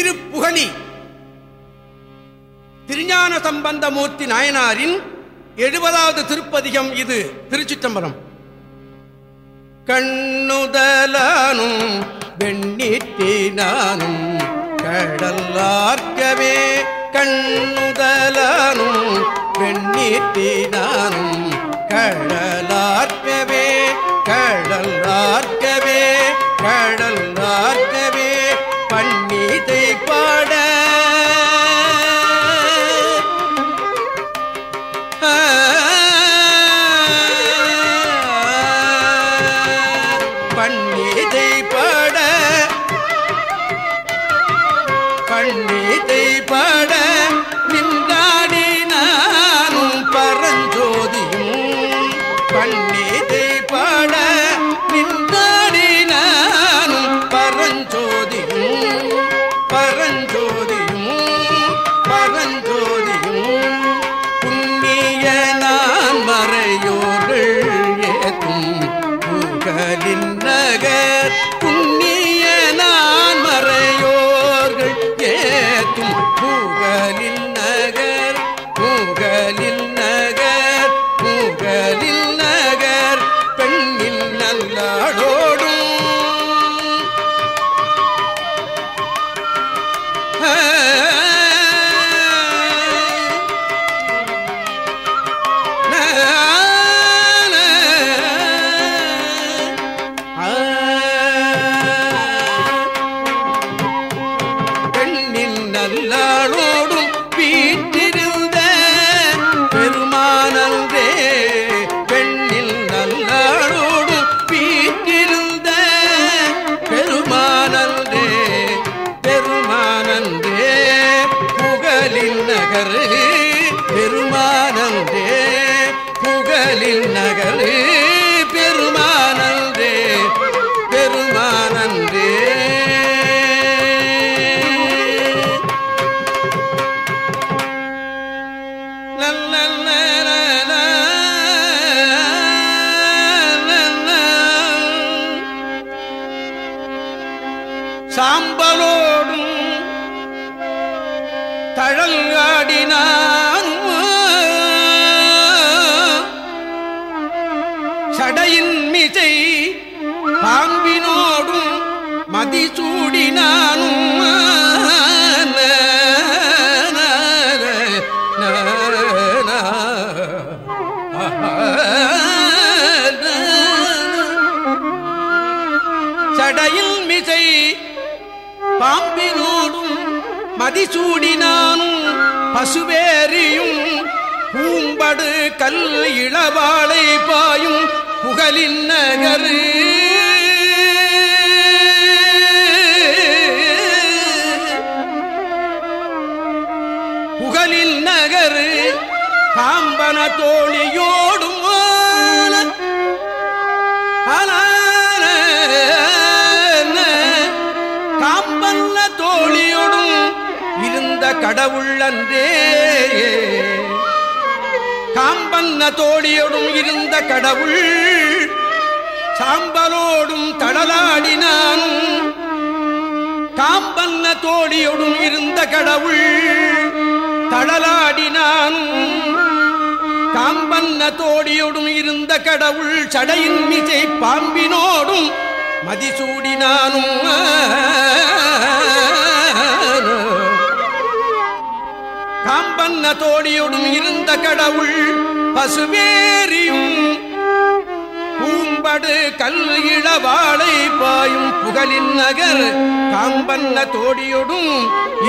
திருப்புகழி. திருஞான சம்பந்தமூர்த்தி நாயனாரின் எழுபதாவது திருப்பதிகம் இது திருச்சிற்றம்பலம். கண்ணுதலானும் வெண்ணீட்டினானும் கடல்லார்க்கவே கண்ணுதலானும் வெண்ணீட்டினானும் நாடும் வீட்டிருந்த சடையில் மிசை பாம்பினோடும் மதிசூடினானும் பசுவேரியும் பூம்படு கல் இளவாளை பாயும் புகழின் நகரு. தோழியோடும் காம்பல்ல தோழியோடும் இருந்த கடவுள் அன்றே. காம்பன்ன தோழியோடும் இருந்த கடவுள் சாம்பலோடும் தடலாடினான். காம்பன்ன தோழியோடும் இருந்த கடவுள் தடலாடினான். காம்பன்ன தோடியோடும் இருந்த கடவுள் சடையின் மிசை பாம்பினோடும் மதிசூடினானும். காம்பன்ன தோடியோடும் இருந்த கடவுள் பசுவேரியும் பூம்படு கல் இளவாளை பாயும் புகழின் நகர் காம்பன்ன தோடியோடும்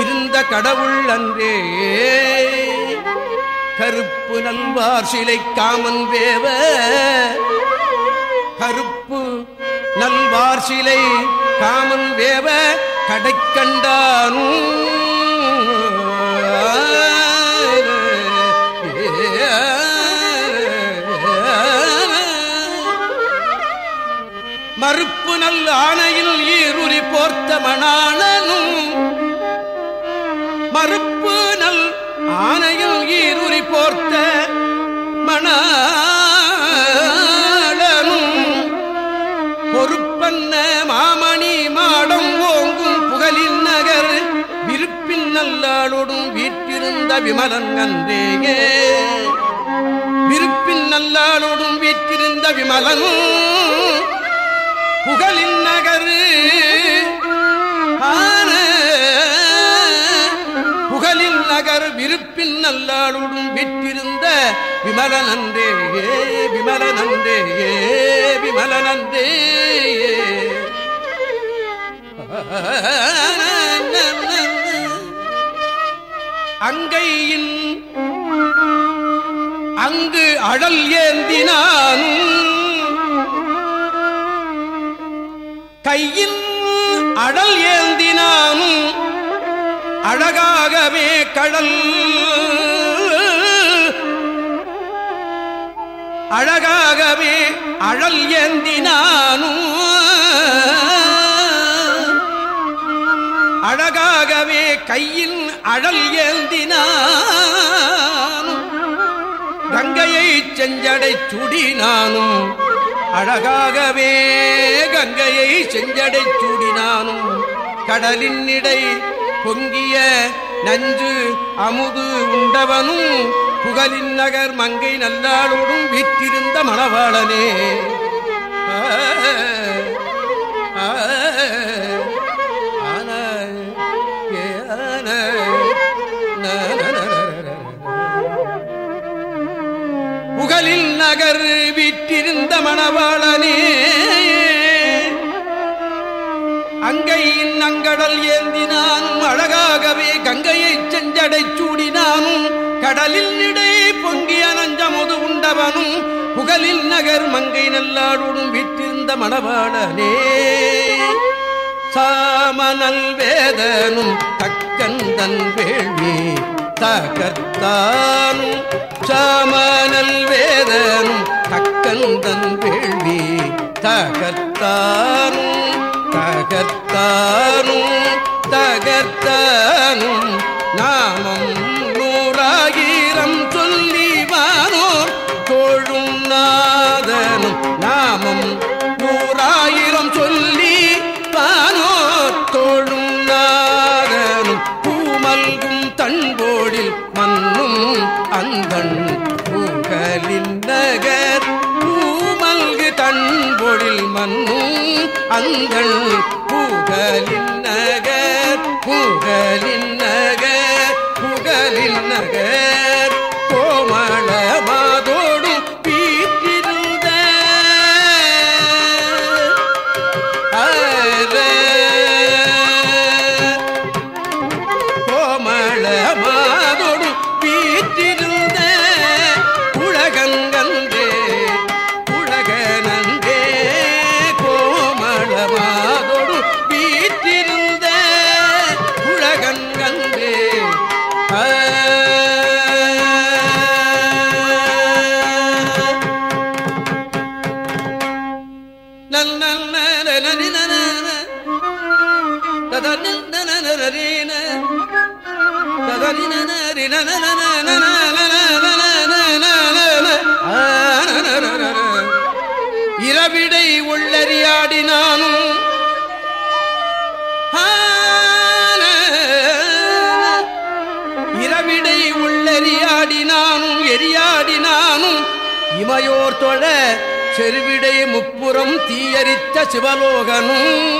இருந்த கடவுள் அன்றே. கருப்பு நல்வார் சிலை காமன் வேவ. கருப்பு நல்வார் சிலை காமன் வேவ. கடைக்கண்டானும். மறுப்பு நல் ஆணையில் ஈருரி போர்த்த மணாளனும் மறுப்பு ஆனையில் ஈருரி போர்த்த மணாளனும் பொறுப்பன்ன மாமணி மாடம் ஓங்கும் புகழில் நகர் விருப்பில் நல்லாளோடும் வீற்றிருந்த விமலன் அன்றேயே விருப்பில் நல்லாளோடும் வீற்றிருந்த விமலனும் புகழின் நகரு. ஆ நகர் விருப்பில் நல்லாளுடன் விற்றிருந்த விமல நன்றே விமல விமலனன்றே விமலனன்றே விமலனன்றே அங்கையின் அங்கு அழல் ஏந்தினான். கையின் அடல் ஏந்தினானும் அழகாகவே கடல். அழகாகவே அழல் ஏந்தினானும் அழகாகவே கையில் அழல் ஏந்தினானும் கங்கையை செஞ்சடை சுடினானும் அழகாகவே கங்கையை செஞ்சடை சூடினானும் கடலின் இடை பொங்கிய நஞ்சு அமுது உண்டவனும் புகழின் நகர் மங்கை நல்லாளோடும் வீற்றிருந்த மணவாளனே. புகழில் நகர் வீற்றிருந்த மணவாள நங்கடல் அங்கடல் ஏந்தினானும் அழகாகவே கங்கையை செஞ்சடை சூடினானும் கடலில் இடை பொங்கிய நஞ்சமுது உண்டவனும் புகழில் நகர் மங்கை நல்லாடுடும் வீற்றிருந்த மணவாளனே. சாமனல் வேதனும் தக்கந்தன் வேள்வி தகர்த்தானும் சாமனல் வேதனும் தக்கந்தன் வேள்வி தகர்த்தானும். தகர்த்தானும் தகர்த்தானும் நாமம் நூறாயிரம் சொல்லி வானோர் தோழும் நாதனும் நாமம் நூறாயிரம் சொல்லி வானோர் தோழும் நாதனும் பூமல்கும் தன்போடில் மண்ணும் அந்தன் பூகலின் நகர் தன்பொழில் அங்கள் அந்தள் புகலின் நகர் புகலின் நகர் புகலின் நகர். இமையோர் தொழ செருவிடை முப்புறம் தீயரித்த சிவலோகனும்.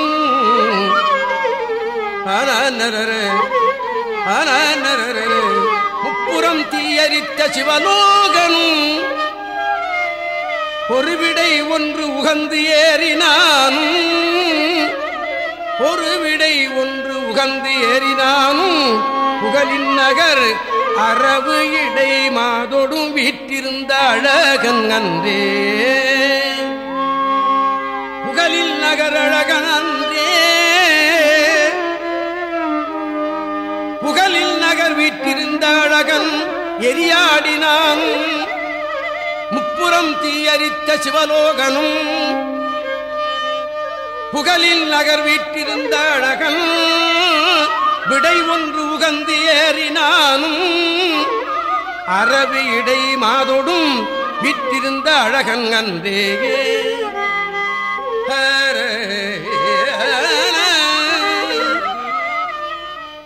முப்புறம் தீயரித்த சிவலோகனும். பொறுவிடை ஒன்று உகந்து ஏறினானும். பொறுவிடை ஒன்று உகந்து ஏறினானும். புகழின் நகர் அரவு இடை மாதொடும் வீற்றிருந்த அழகன் அன்றே. புகழில் நகர் அழகன் அன்றே. புகழில் நகர் வீற்றிருந்த அழகன் எரியாடினான். முப்புறம் தீயரித்த சிவலோகனும் புகழில் நகர் வீட்டிருந்த அழகன் விடை ஒன்று உகந்து ஏறினானும் அரவு இடை மாதொடும் விற்றிருந்த அழகன் அன்றேயே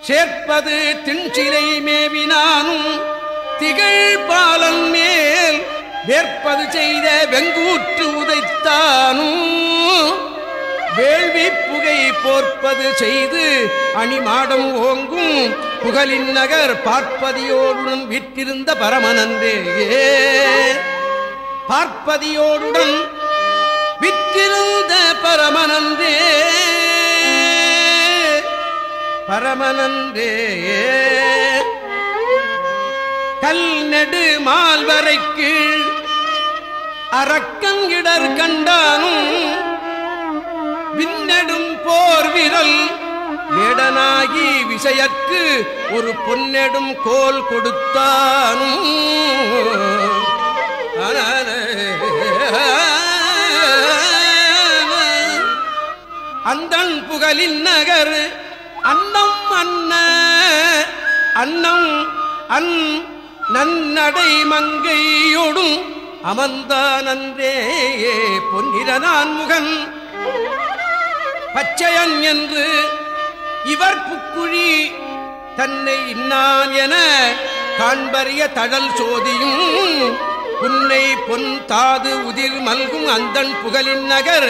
சேர்ப்பது திண்சிலை மேவினானும் திகழ் பாலன் மேல் வேற்பது செய்த வெங்கூற்று உதைத்தானும். வேள்வி புகை போர்ப்பது செய்து அணிமாடம் ஓங்கும் புகழின் நகர் பார்ப்பதியோடுடன் விற்றிருந்த பரமனன்றே பார்ப்பதியோடுடன் விற்றிருந்த பரமனன்றே பரமனன்றே கல் நெடு மால்வரைக்கு அறக்கங்கிடர் கண்டானும் விண்ணெடும் போர் விரல் மேடனாகி விஷயற்கு ஒரு பொன்னெடும் கோல் கொடுத்தானும். அந்தன் புகழின் நகர் அன்னம் அன்ன அன்னம் அன் நன்னடை மங்கையோடும் அமர்ந்தானன்றே பொன்னிரனான் முகன். பச்சையன் என்று இவர் புக்குழி தன்னை இன்னான் என காண்பறிய தடல் சோதியும் புன்னை பொன் தாது உதிர் மல்கும் அந்தன் புகழின் நகர்